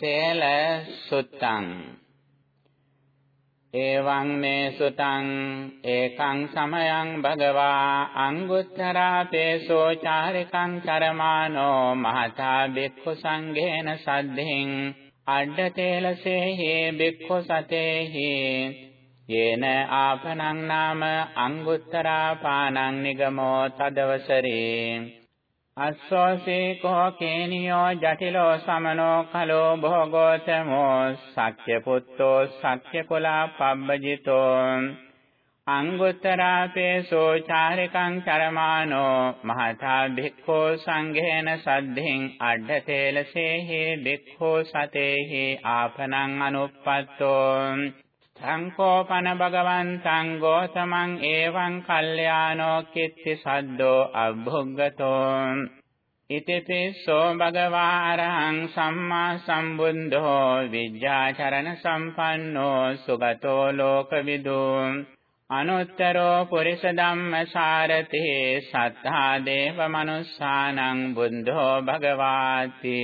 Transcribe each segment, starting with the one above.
සේල සුත්තං। එවං මේ සුතං ඒකං සමයං භගවා අංගුත්තරාපේසෝ චාරිකං චරමානෝ මහතා බික්ඛු සංඝේන සද්ධින්। අඩ්ඩතේලසේහි බික්ඛු සතේහි। යේන ආපනං නාම අංගුත්තරා පානං නිගමෝ තදවසරේ। අස්සෝසේ කෝ කේනියෝ ජටිලෝ සමනෝ කලෝ භෝගෝතමෝ සක්්‍ය පුත්තෝ සක්්‍ය කුලා පබ්බජිතෝ අංගුත්තරාපේසෝ චාරිකං චරමානෝ මහතා භික්ඛෝ සංඝේන සද්ධින් අඩ්ඩතේලසේහි භික්ඛෝ සතේහි ආපනං අනුප්පත්තෝ සංකෝපන භගවන්තං ගෝතමං එවං කල්යාණෝ කිත්ති සද්දෝ අභුග්ගතෝ ඉතිපිස්සෝ භගවා අරහං සම්මා සම්බුද්ධෝ විද්‍යාචරණ සම්පන්නෝ සුගතෝ ලෝකවිදු අනුත්තරෝ පුරිස ධම්මසාරති සත්තා දේව මනුස්සානං බුද්ධෝ භගවාති.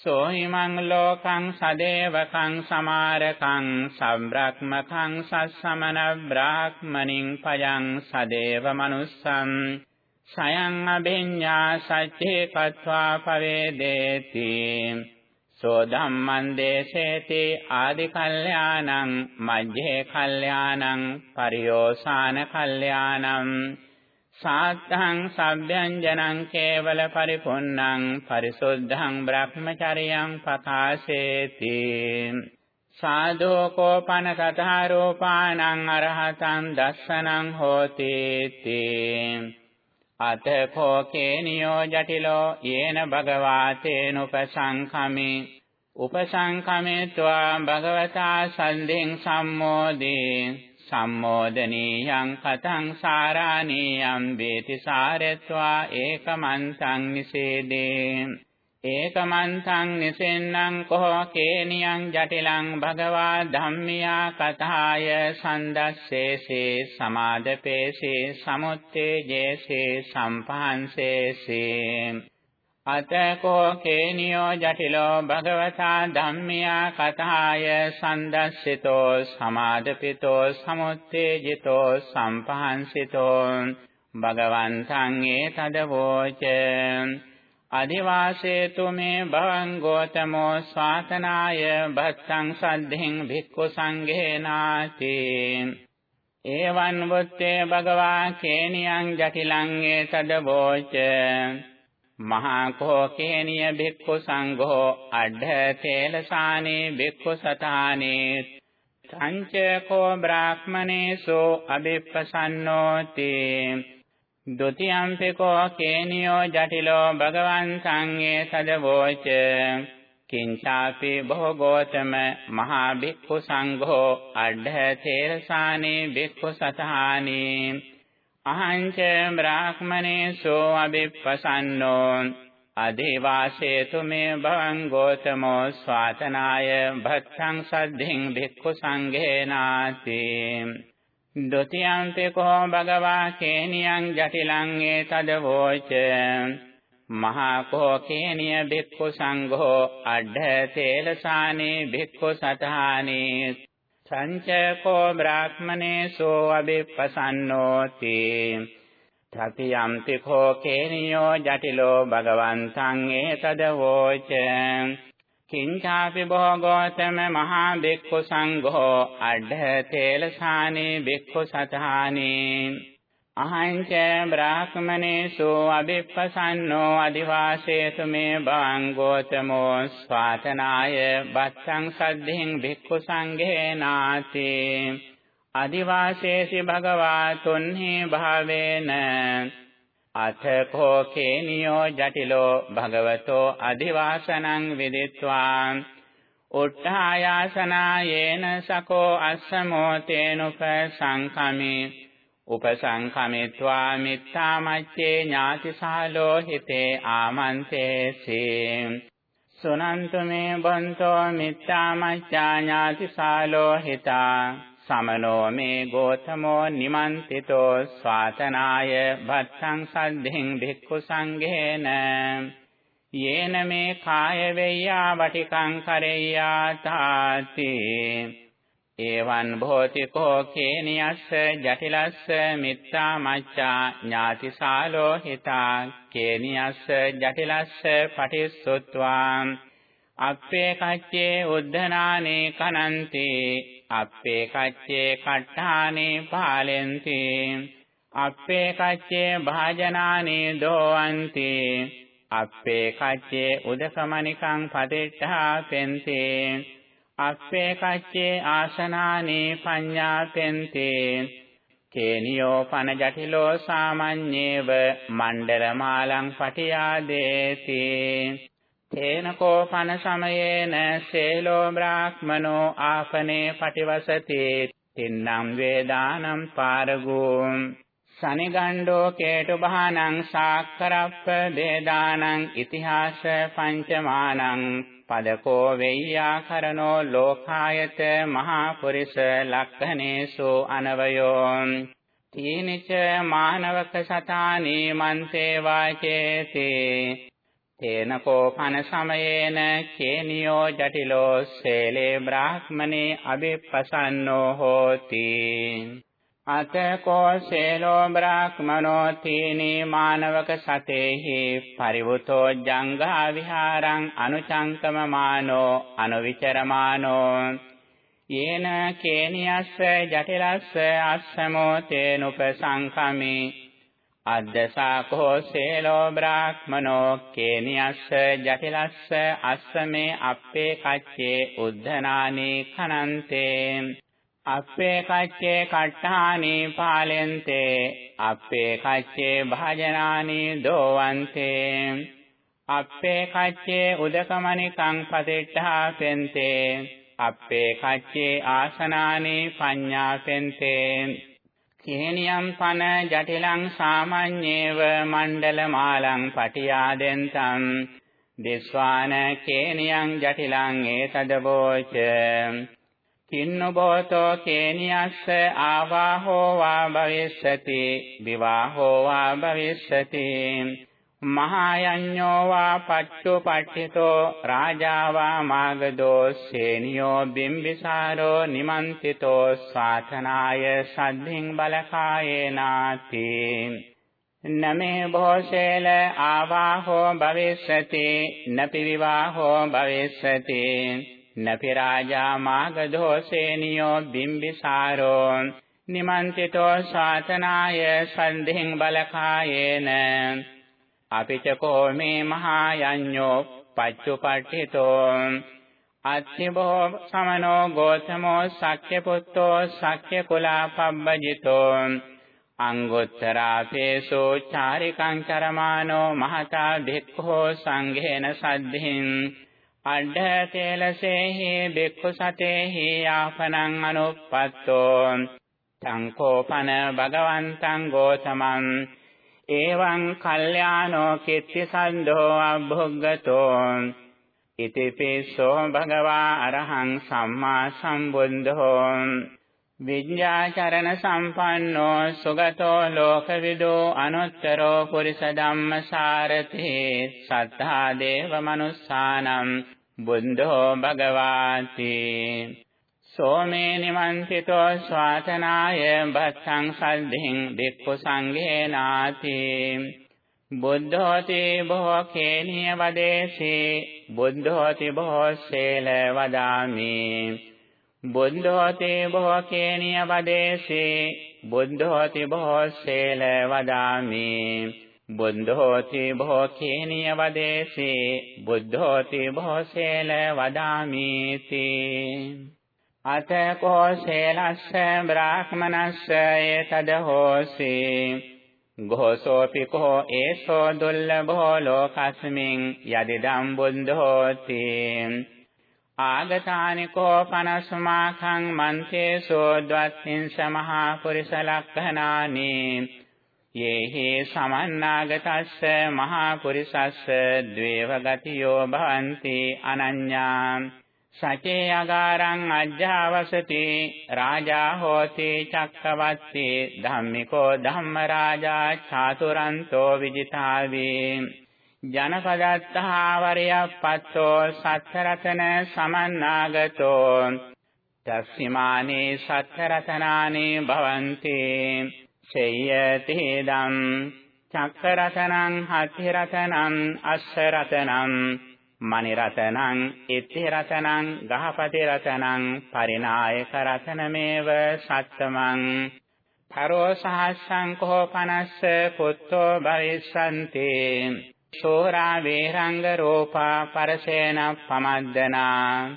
සෝහිමං ලෝකං සදේවකං සමාරකං සම්බ්‍රක්මකං සස්සමන බ්‍රාහ්මනින් පයං සදේව මනුස්සං සයං අභිඤ්ඤා සච්චේ කତ୍වා පවේදේති සෝ ධම්මං දේසේති ආදි කල්යාණං මජ්ජේ කල්යාණං පරියෝසాన කල්යාණං සාත්තං සබ්බ්‍යංජනං කේවල පරිපුන්නං පරිසුද්ධං බ්‍රහ්මචරියං පකාශේති සාධෝ කෝපන සතහ රූපානං අරහතං දස්සනං හෝති තී අතකෝ කේනියෝ ජටිලෝ යේන භගවාතේනුපසංඛමි. උපසංඛමේत्वा භගවතා සන්ධින් සම්මෝදී සම්මෝදනීයං කතං සාරාණීයං වේති සාරත්වා ඒකමන්තං නිසේදේ. ඒකමන්තං නිසෙන්නං කෝ කේනියං ජටිලං භගවා ධම්මියා කතාය සන්දස්සේසේ සමාදපේසේ සමුත්තේජේසේ සම්පහන්සේසේ අතකෝ කේනියෝ ජටිලෝ භගවතා ධම්මියා කතාය සන්දස්සිතෝ සමාදපිතෝ සමුත්තේජිතෝ සම්පහන්සිතෝ භගවන්තං ඒතදවෝච අදිවාසේතු මේ භවං ගෝතමෝ ස්වාතනාය භත්තං සද්ධින් භික්ඛු සංඝේනාති එවං වුත්තේ භගවා කේනියං ජටිලං ඒතදවෝච මහා කෝකේනිය භික්ඛු සංඝෝ අඩ්ඨ තේලසානේ භික්ඛු සතානේ සංච කෝ බ්‍රාහ්මනේසෝ අබිප්පසන්නෝති ဒ ුතියම්පි කෝ කේනියෝ ජටිලෝ භගවන් සංඝේ සදවෝච කිංචාපි භෝගෝතම මහා භික්ඛු සංඝෝ අඩ්ඨ තේලසානේ භික්ඛු සතානේ අහංච බ්‍රාහ්මනේසෝ අබිප්පසන්නෝ අදේවාසේතු මේ භවං ගෝතමෝ ස්වාතනාය භත්තං සද්ධින් භික්ඛු සංඝේනාති ဒ ුතියම්පි කෝ භගවා කේනියං ජටිලං ඒතදවෝච මහා කෝ කේනිය භික්ඛු සංඝෝ අඩ්ඨ තේලසානේ භික්ඛු සතහානේ. සංචකෝ බ්‍රාහ්මනේසෝ අබිප්පසන්නෝති තතියම්පි කෝ කේනියෝ ජටිලෝ භගවන්තං ඒතදවෝච කිංචාපි භෝගෝතම මහා බික්ඛු සංඝෝ අඩ්ඨ තේලසානේ බික්ඛු සතහානේ අහංච බ්‍රාහ්මනේසු අබිප්පසන්නෝ අදිවාසේසු මේ භවං ගෝතමෝ ස්වාතනාය බත්තං සද්ධින් භික්ඛු සංඝේනාති අදිවාසේසි භගවා තුන්හි භාවේන අතකෝ කේනියෝ ජටිලෝ භගවතෝ අදිවාසනං විදිත්වා උත්ථායාසනායේන සකෝ අස්සමෝ තේනුප සංඛමේ උපසංඛමිත්වා මිත්තාමච්චේ ඥාතිසාලෝ හිතේ ආමන්තේසී සුනන්තු මේ බන්තෝ මිත්තාමච්චා ඥාතිසාලෝ හිතා සමනෝ මේ ගෝතමෝ නිමන්තිතෝ ස්වාතනාය භත්තං සද්ධින් භික්ඛු සංඝේන යේන මේ කාය වෙය්‍යා වටිකං කරෙය්‍යා තාති එවං භෝතිකෝ කේනියස්ස ජටිලස්ස මිත්තා මච්ඡා ඥාතිසාලෝ හිතා කේනියස්ස ජටිලස්ස පටිස්සුත්වා අප්පේ කච්චේ උද්ධනානේ කනන්ති අප්පේ කච්චේ කට්ඨානේ පාලෙන්ති අප්පේ කච්චේ භාජනානේ දෝවන්ති අප්පේ කච්චේ උදකමනිකං පදිට්ඨා පෙන්තේ අස්සේ කච්චේ ආසනානේ පඤ්ඤාතෙන්තේ. කේනියෝ පන ජටිලෝ සාමඤ්ඤේව මණ්ඩල මාලං පටියාදේති. තේන කෝපන සමයේන සේලෝ බ්‍රාහ්මනෝ ආපනේ පටිවසති. තින්නම් වේදානම් පාරගෝ. සනිගණ්ඩෝ කේතු බහනං සාක්කරප්ප දේදානං ඉතිහාස පංචමානං පදකෝ වෙය්‍යාකරණෝ ලෝකායත මහා පුරිස ලක්ඛනේසු අනවයෝ. තීනිච මානවක සතානි මන්තේ වාචේති. තේන කෝපන සමයේන කේනියෝ ජටිලෝ සේලේ බ්‍රාහ්මනේ අබිප්පසන්නෝ හෝති. අතකෝ සේලෝ බ්‍රාහ්මනෝ තීනි මානවක සතේහි පරිවුතෝ ජංගා විහාරං අනුචංකමමානෝ අනුවිචරමානෝ යේන කේනියස්ස ජටිලස්ස අස්සමෝ තේනුපසංකමි අද්දසාකෝ සේලෝ බ්‍රාහ්මනෝ කේනියස්ස ජටිලස්ස අස්සමේ අප්පේ කච්චේ උද්ධනානි khනන්තේ අප්පේ කච්චේ කට්ඨානි පාලෙන්තේ අප්පේ කච්චේ භාජනානි දෝවන්තේ. අප්පේ කච්චේ උදකමනිකං පතිට්ඨා පෙන්තේ අප්පේ කච්චේ ආසනානි පඤ්ඤාපෙන්තේ. කේනියම් පන ජටිලං සාමඤ්ඤේව මණ්ඩල මාලං පටියාදෙන්තං. දිස්වාන කේනියං ජටිලං ඒතදවෝච කින්නබෝතෝ කේනියස්ස ආවාහෝ වා භවිස්සති විවාහෝ වා භවිස්සති මහායඤ්ඤෝ වා පච්චුපට්ඨිතෝ රාජා වා මාගදෝ සේනියෝ බිම්බිසාරෝ නිමන්තිතෝ ස්වාතනාය සද්ධින් බලකායේනාති නමේ භෝසේල ආවාහෝ භවිස්සති නපි විවාහෝ භවිස්සති නපි රාජා මාගදෝසේනියෝ බිම්බිසාරෝ නිමන්තිතෝ ශාසනාය සන්ධින් බලකායේන අපිච කෝමේ මහායඤ්ඤෝ පච්චුපට්ඨිතෝ අත්තිබෝ සමනෝ ගෝතමෝ සක්්‍ය පුත්තෝ සක්්‍ය කුලා පබ්බජිතෝ අංගුත්තරාපේසෝ චාරිකං චරමානෝ මහතා භික්ඛෝ සංඝේන සද්ධින් අඩ තේලසේහි බික්ඛු සතේහි ආපනං අනුප්පත්තෝ. සංකෝපන භගවන්තං ගෝතමං. එවං කල්යාණෝ කිත්ති සන්ධෝ අභුග්ගතෝ. ඉතිපිසෝ භගවා අරහං සම්මා සම්බුද්ධෝ. විඤ්ඤාචරණ සම්පන්නෝ සුගතෝ ලෝකවිදෝ අනුත්තරෝ පුරිස ධම්මසාරති සත්තා දේව මනුස්සානම් බුද්ධෝ භගවාති සෝමේ නිමන්තිතෝ ස්වාතනාය බස්සං සද්ධින් දෙක්ඛු සංඝේනාති බුද්ධෝති බොහෝ කේනිය වදේසී බුද්ධෝති බොහෝ සේල වදාමි බුද්ධෝති බොහෝ කේනිය වදේසී බුද්ධෝති බොහෝ සේල වදාමි. බුද්ධෝති බොහෝ කේනිය වදේසී බුද්ධෝති බොහෝ සේල වදාමිති. අතකෝ සේලස්ස බ්‍රාහ්මනස්ස ඒතද හෝසි. ගෝසෝපි කෝ ඒසෝ දුල්ලභෝ ලෝකස්මින් යදිදම් බුද්ධෝති. ආගතානිකෝ පනස්මාඛං මන්තේසෝ ද්වත්තිං සමහා පුරිස ලක්ඛනානි. යේහි සමන්නාගතස්ස මහා පුරිසස්ස ද්වේව ගතියෝ භවಂತಿ අනඤ්ඤා. සචේ අගාරං අජ්ජාවසති රාජා හෝති චක්කවත්ති ධම්මිකෝ ධම්මරාජා චාතුරන්තෝ විජිතාවේ. ජනපදත්තාවරයප්පත්තෝ සත්තරතන සමන්නාගතෝ. තස්සිමානේ සත්තරතනානේ භවන්ති සේයති දම් චක්කරතනං හතිරතනං අස්සරතනං මණිරතනං ඉත්තිරතනං ගහපති රතනං පරිනායක රතනමේව සත්තමං. පරෝ සහස්සං කෝ පනස්ස පුත්තෝ භවිස්සන්ති. සෝරා වේරංග රෝපා පරසේන පමද්දනා.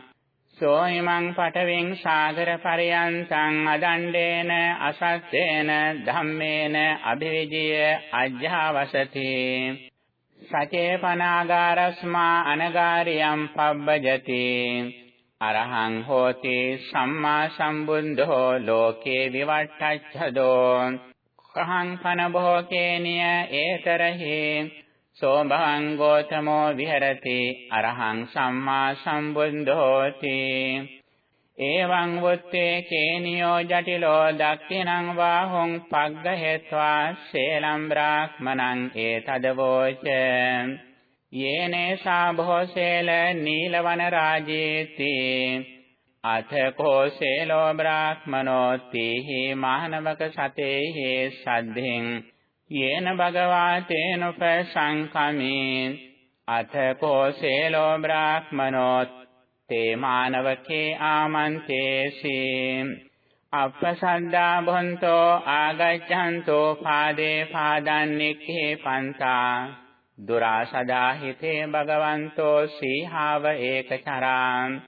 සෝයිමං පඨවින් සාගර පරයන්තං අදණ්ඩේන අසත්තේන ධම්මේන අභිවිජය අජ්ජාවසති. සචේ පනාගාරස්මා අනගාරියම් පබ්බජති. අරහං හෝති සම්මා සම්බුද්ධෝ ලෝකේ විවට්ඨච්ඡදෝ කහං පන භෝකේනිය ඒතරහි සෝ භවං ගෝතමෝ විහෙරති අරහං සම්මා සම්බුද්ධෝති එවං වුත්තේ කේනියෝ ජටිලෝ දක්ඛිනං වාහොං පග්ගහෙත්වා සේලම් බ්‍රාහ්මනං ඒතදවෝච යේනේසා භෝසේල නීලවන රාජේති අත කෝසේලෝ බ්‍රාහ්මනෝ තීහි මානවක සතේහි සද්ධින් යේන භගවා තේනුපසංකමේ අත කෝසේලෝ බ්‍රාහ්මනෝ තේ මානවකේ ආමන්තේසි අපසද්දා බොන්තෝ ආගච්ඡන්තෝ පාදේ පාදන්නික්ඛේ පන්තා දුරාසදා හිතේ භගවන්තෝ සීහාව ඒකචරාම්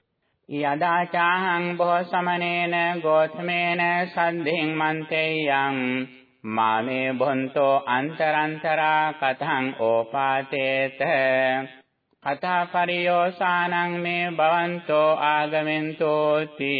යදාචාහං බොහෝ සමනේන ගෝතමේන සද්ධින් මන්තේයං මාමේ බොන්තෝ අන්තරන්තරා කතං ඕපාතේත. කතා පරියෝසානං මේ භවන්තෝ ආගමෙන්තෝති.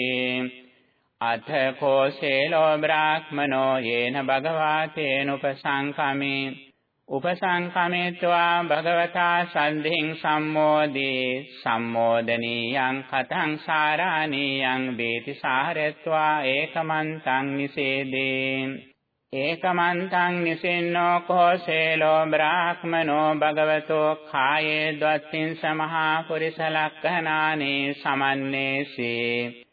අත කෝසේලෝ බ්‍රාහ්මනෝ යේන භගවා තේනුපසංකමේ උපසංකමේत्वा භගවතා සන්ධින් සම්මෝදී සම්මෝදනීයං කතං සාරාණීයං වේති සාරත්වා ඒකමන්තං නිසේදී. ඒකමන්තං නිසින්නෝ කෝසේලෝ බ්‍රාහ්මනෝ භගවතෝ කායේ ද්වත්තිං සමහා පුරිස ලක්ඛනානේ සමන්නේසී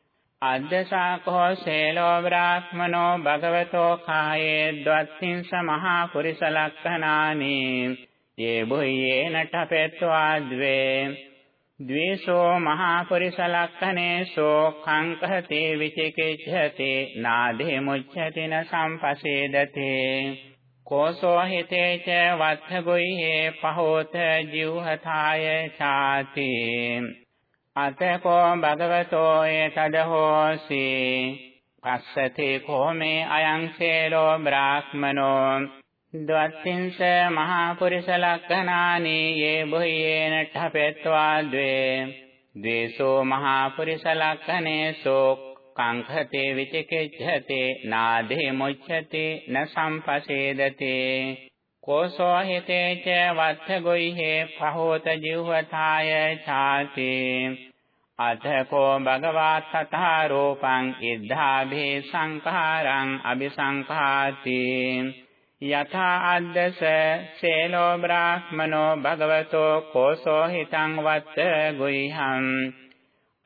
අද්දසා කෝසේලෝ බ්‍රාහ්මනෝ භගවතෝ කායේ ද්වත්තිං සමහා පුරිස ලක්ඛනානේ යේ බුයේන ඨපෙත්වා ද්වේ. ද්වේෂෝ මහා පුරිස ලක්ඛනේසෝ කංකහති විචිකිච්ඡති නාදේ මුච්ඡති න සම්පසේදති කෝසෝ හිතේ ච වත්තගොයිහේ පහෝත ජීවහතාය ചാති අතකෝ භගවතෝ ඒතදහෝසි පස්සති කෝමේ අයං සේලෝ බ්‍රාහ්මනෝ ද්වත්තිංස මහා පුරිස ලක්ඛනානි යේ බුයේන ඨපෙත්වා ද්වේ ද්වේසෝ මහා පුරිස ලක්ඛනේසෝ කංඛතේ විචිකිච්ඡතේ නාදේ මුච්ඡති න සම්පසේදති කෝසෝ හිතේ ච වත්ථ ගොයිහේ පහෝත ජීවතාය ඡාති අතකෝ භගවා තථා රූපං ඉද්ධාභේ සංඛාරං අபிසංඛාති යථා අද්දස සේලෝ බ්‍රාහ්මනෝ භගවතෝ කෝසෝ හිතං වත්ත ගුයිහං.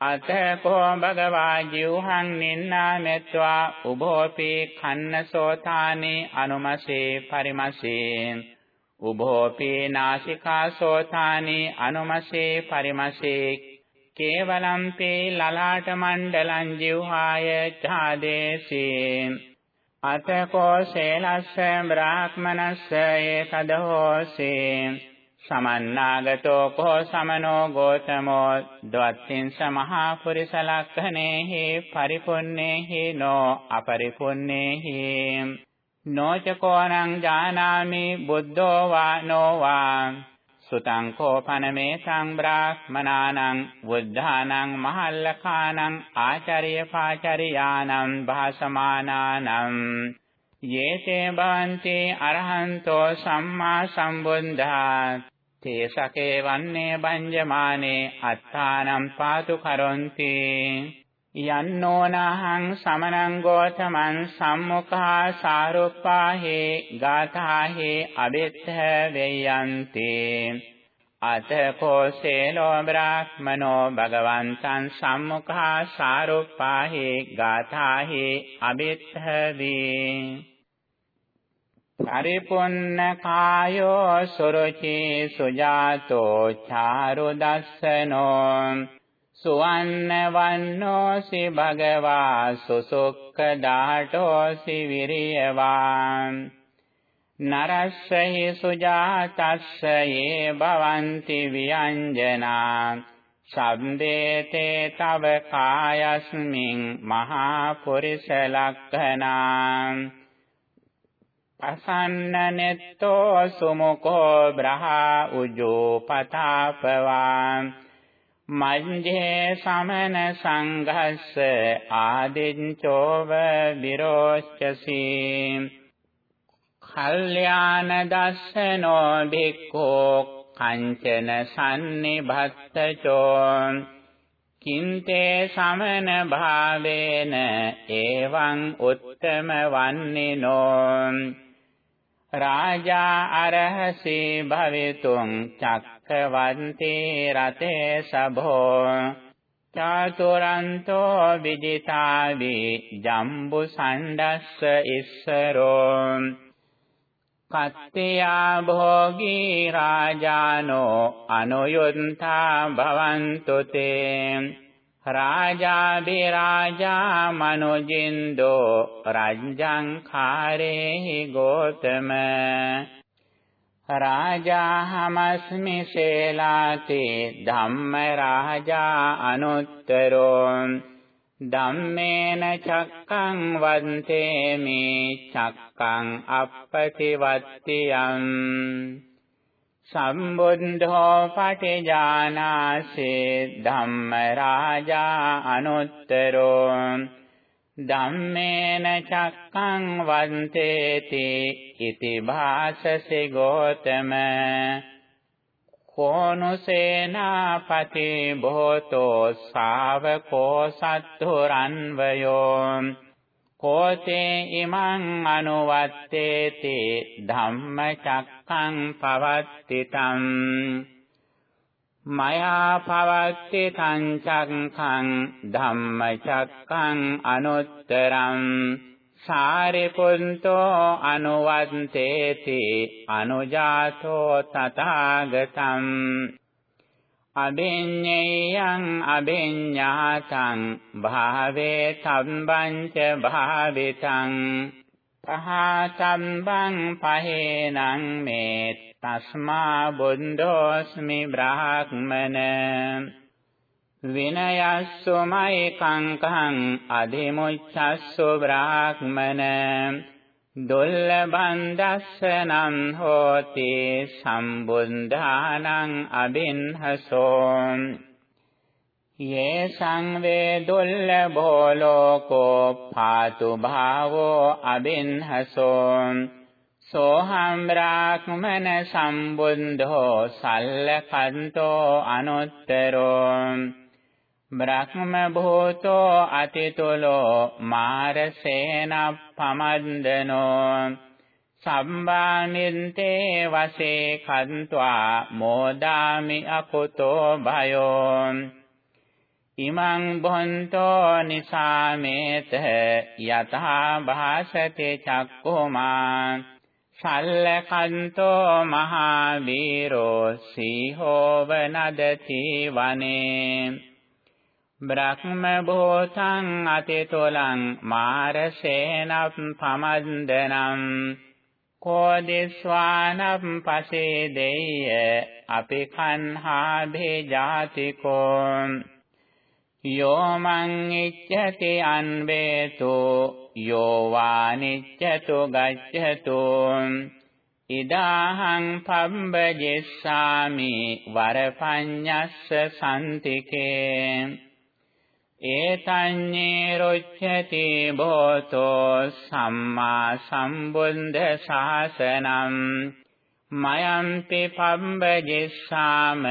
අත කෝ භගවා ජීවහං නින්නා මෙත්වා උභෝපි කන්නසෝතානේ අනුමසේ පරිමසේ. උභෝපි නාසිකා සෝතානේ අනුමසේ පරිමසේ. කේවලම්පේ ලලාට මණ්ඩලං ජීවහාය ඡාදේසී. අතකෝ සේලස්ස බ්‍රාහ්මනස්ස ඒතදහෝසේ සමන්නාගතෝ කෝ සමනෝ ගෝතමෝ ද්වත්තිං සමහා පුරිස ලක්ඛනේහි පරිපුන්නේහි නෝ අපරිපුන්නේහි නොචකෝනං ජානාමි බුද්ධෝ වා නෝ වා සුතං කෝපනමේ සංබ්‍රාහ්මනානං බුද්ධානං මහල්ලකානං ආචාර්ය පාචාරියානං භාසමානානං යේතේ භවන්ති අරහන්තෝ සම්මා සම්බුද්ධා තේ සකේ වන්නේ බංජමානේ අත්තානම් පාතු කරොන්ති යන්නෝනහං සමනං ගෝතමං සම්මුඛා සාරුප්පාහේ ගාථාහේ අබෙත්ථ වෙයන්ති. අතකෝ සේලෝ බ්‍රාහ්මනෝ භගවන්තං සම්මුඛා සාරුප්පාහි ගාථාහි අබිත්ථවි පරිපුන්න කායෝ සුරුචි සුජාතෝ චාරු දස්සනෝ සුවන්න වන්නෝසි භගවා සුසුක්ඛ දාඨෝසි විරියවාන් නරස්සහි සුජාතස්ස යේ භවಂತಿ ව්‍යංජනා. සම්දේතේ තව කායස්මින් මහා පුරිස ලක්ඛනා. අසන්න නෙත්තෝ සුමුකෝ බ්‍රහා උජෝ පතාපවා. මඤ්ඤේ සමන සංඝස්ස ආදින්චෝව විරෝච්චසී කල්යාණ දස්සනෝ භික්ඛෝ කංචන සම්නිබත්තචෝ. කින්තේ සමන භාවේන එවං උත්තම වන්නිනෝ. රාජා අරහසී භවිතුං චක්කවන්ති රතේ සභෝ චාතුරන්තෝ විදිතාවි ජම්බු සණ්ඩස්ස ඉස්සරෝ කත්තියා භෝගී රාජානෝ අනුයුන්තා භවන්තු තේ රාජා බිරාජා මනුජින්දෝ රජ්ජං khාරේහි ගෝතම රාජා හමස්මි ශේලාති ධම්ම රාජා අනුත්තරෝ ධම්මේන චක්කං වන්තේමි චක්කං අප්පතිවත්තියං සම්බුද්ධෝ පටිජානාසේ ධම්ම රාජා අනුත්තරෝ ධම්මේන චක්කං වන්තේති ඉති භාසසි ගෝතම කෝනුසේනාපති භෝතෝ ශාවකෝ සත්තුරන්වයෝ කෝතේ ඉමං අනුවත්තේති ධම්මචක්ඛං පවත්තිතං මයා පවත්ති තං චක්ඛං ධම්මචක්ඛං අනුත්තරං සාරිපුන්තෝ අනුවන්තේති අනුජාතෝ තථාගතං අබිඤ්ඤයං අබිඤ්ඤාතං භාවේ සම්බංච භාවිතං පහතම්බං පහේනං මේ තස්මා බුද්ධෝස්මි බ්‍රාහ්මන විනයස්සුමයි කංකං අධිමුච්ඡස්සු බ්‍රාහ්මන දුල්ලභං දස්සනං හෝති සම්බුද්ධානං අබින්හසෝ. යේ සංවේ දුල්ලභෝ ලෝකෝ පාතු භාවෝ අබින්හසෝ සෝහම් බ්‍රාහ්මන සම්බුද්ධෝ සල්ලකන්තෝ අනුත්තරෝ බ්‍රහ්ම භූතෝ අතිතුලෝ මාරසේන පමන්දනෝ සම්බානින්තේ වසේ ඉමං බොන්තෝ නිසාමේත යතහා භාසති චක්කුමා සල්ලකන්තෝ මහා වීරෝ සීහෝව නදති වනේ බ්‍රහ්ම භූතං අතිතුලං මාරසේනප් පමන්දනම් කෝදිස්වානප් පසේදෙය්‍ය අපි කන්හා භේජාතිකෝ යෝමං ඉච්ඡති අන්වේතු යෝ වානිච්ඡතු ගච්ඡතු. ඉදාහං පබ්බජෙස්සාමි වරපඤ්ඤස්ස සම්තිකේ ඒතඤ්ඤේ රොච්ඡති භෝතෝ සම්මා සම්බුද්ධ ශාසනං. මයම්පි පබ්බජිස්සාම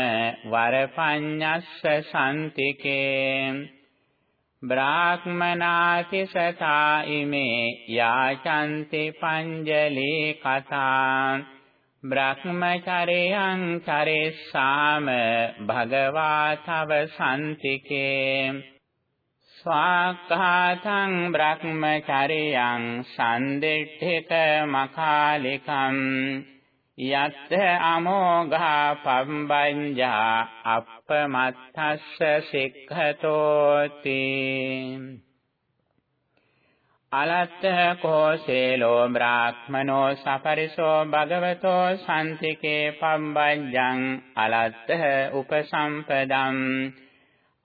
වරපඤ්ඤස්ස සම්තිකේ බ්‍රාහ්මනාති සතා ඉමේ යාචන්ති පංජලී කතා බ්‍රහ්මචරයං චරෙස්සාම භගවා තව සම්තිකේ ස්වාක්ඛාතං බ්‍රහ්මචරයං සම්දෙට්ඨික මකාලිකම් යත්ථ අමෝඝා පම්බඤ්ඤා අප්පමත්තස්ස සික්ඛතෝති। අලත්ත කෝසේලෝ බ්‍රාහ්මනෝ සපරිසෝ භගවතෝ සම්තිකේ පම්බඤ්ඤං අලත්ත උපසම්පදම්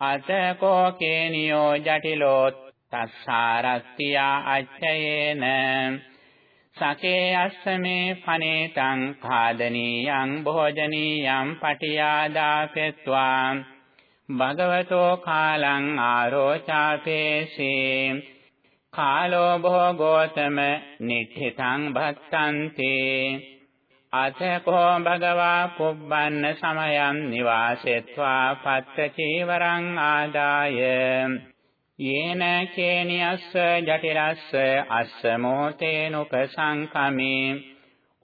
අතකෝ කේනියෝ ජටිලෝ තස්සාරත්තියා අච්චයේන සකේ අස්සමේ පනේතං ખાදනීයං භෝජනීයං පටියාදාපෙත්වා භගවතෝ කාලං ආරෝචාපේසී කාලෝ භෝගෝතම නිට්ඨිතං භත්තන්තේ අතකෝ භගවා පුබ්බන්න සමයං නිවාසෙත්වා පත්ත චීවරං ආදාය යේන කේනියස්ස ජටිරස්ස අස්ස මෝතේනුපසංකමේ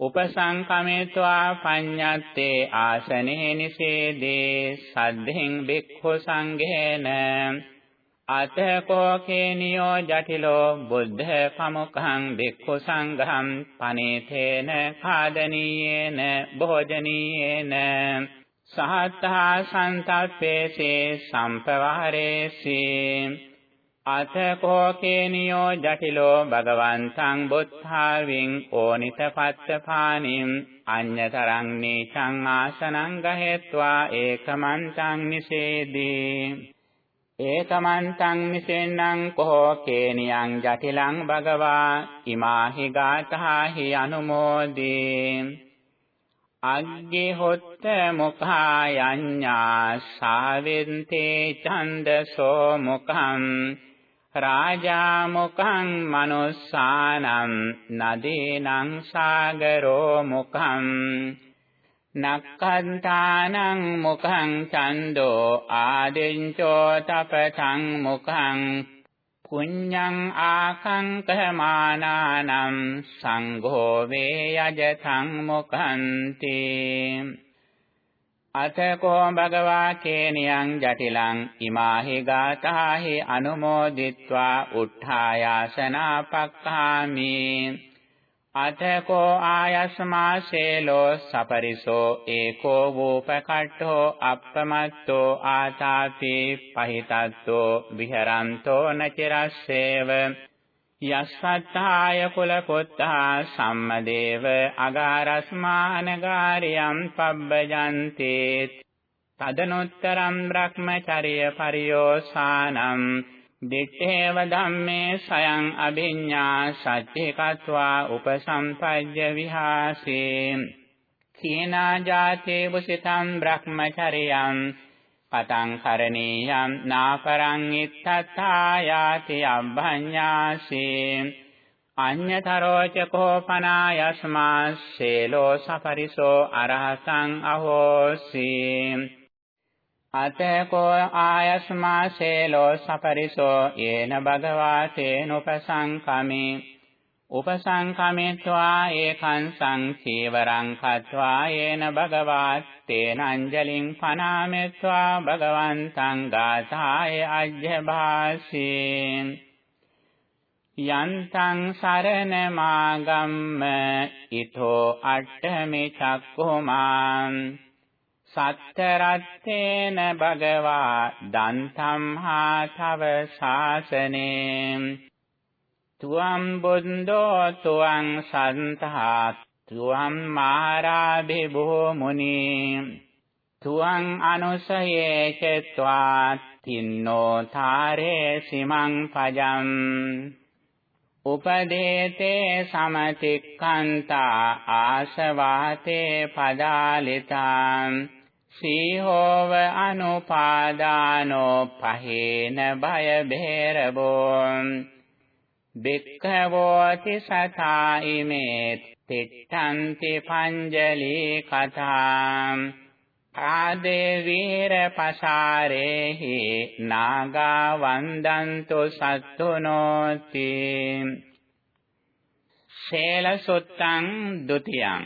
උපසංකමේत्वा පඤ්ඤත්තේ ආසනේ නිසේදේ සද්ධෙන් බික්ඛු සංඝේන අතකෝ කේනියෝ ජටිලෝ බුද්ධ පමුඛං බික්ඛු සංඝං පනේතේන කාදනීයේන භෝජනීයේන සහත්තා සන්තප්පේසේ සම්පවහරේසේ අතකෝ කේනියෝ ජටිලෝ භගවන්තං බුද්ධාවින් ඕනිතපත්තපානින් අඤ්‍යතරං නීචං ආසනං ගහෙත්වා ඒකමන්තං නිසේදී. ඒකමන්තං නිසෙන්නං කෝ කේනියං ජටිලං භගවා ඉමාහි ගාථාහි අනුමෝදී. අග්ගේ හොත්ත මුඛායඤ්ඤා සාවෙන්තේ ඡන්දසෝ මුඛං රාජා මුඛං මනුස්සානම් නදීනං සාගරෝ මුඛං නක්ඛන්තානං මුඛං ඡන්தோ ආදින්චෝ තපතං මුඛං පුඤ්ඤං ආකංකමානානම් සංඝෝ වේයජතං මුඛන්ති අතකෝ භගවා කේනියං ජටිලං ඉමාහි ගාතාහි අනුමෝදිත්වා උත්ථායාසනාපක්ඛාමි। අතකෝ ආයස්මාසේලෝ සපරිසෝ ඒකෝ වූපකට්ඨෝ අප්පමත්තෝ ආතාපි පහිතත්තෝ විහරන්තෝ නචරස්සේව යස්සත්තාය කුලපුත්තා සම්මදේව අගාරස්මානගාරියම් පබ්බජන්තේ තදනුත්තරම් බ්‍රහ්මචර්ය පරියෝසානම්. දිත්තේව ධම්මේ සයං අභිඤ්ඤා සච්චේකत्वा උපසම්පජ්ජ විහාසේ කීනා ජාතේ වසිතං බ්‍රහ්මචරියං පතං කරණීයං නාපරං ඉත්තත්තායාති අබ්බඤ්ඤාසේ අඤ්ඤතරෝච කෝපනායස්මා සේලෝ සපරිසෝ අරහසං අහෝසී අතකෝ ආයස්මා සේලෝ සපරිසෝ යේන භගවා තේනුපසංකමේ උපසංකමෙත්වා ඒකං සංසීවරං කତ୍වා යේන භගවා තේන අංජලින් පනාමෙත්වා භගවන්තං ගාථාය අජ්ජභාසී යන්තං සරණ මාගම්ම ඊතෝ අට්ඨමි චක්ඛුමාන් සත්තරත්තේන භගවා දන්තම් හා තව ශාසනේ තුවම් බුන්දෝ තුවං සන්තහා තුවම් මාරාභි භූමුනි තුවං අනුසයේ චත්වා තින්නෝ තාරේ සිමං පජම් උපදේතේ සමතික්ඛන්තා ආසවාතේ පදාලිතාං සීහෝව අනුපාදානෝ පහේන බය බේරබෝ බික්ඛවෝති සතායිමේ තිට්ඨන්ති පංජලී කතාම් ආදේ වීර පසාරේහි නාගා වන්දන්තු සත්තුනෝති සේල සුත්තං ဒ ුතියං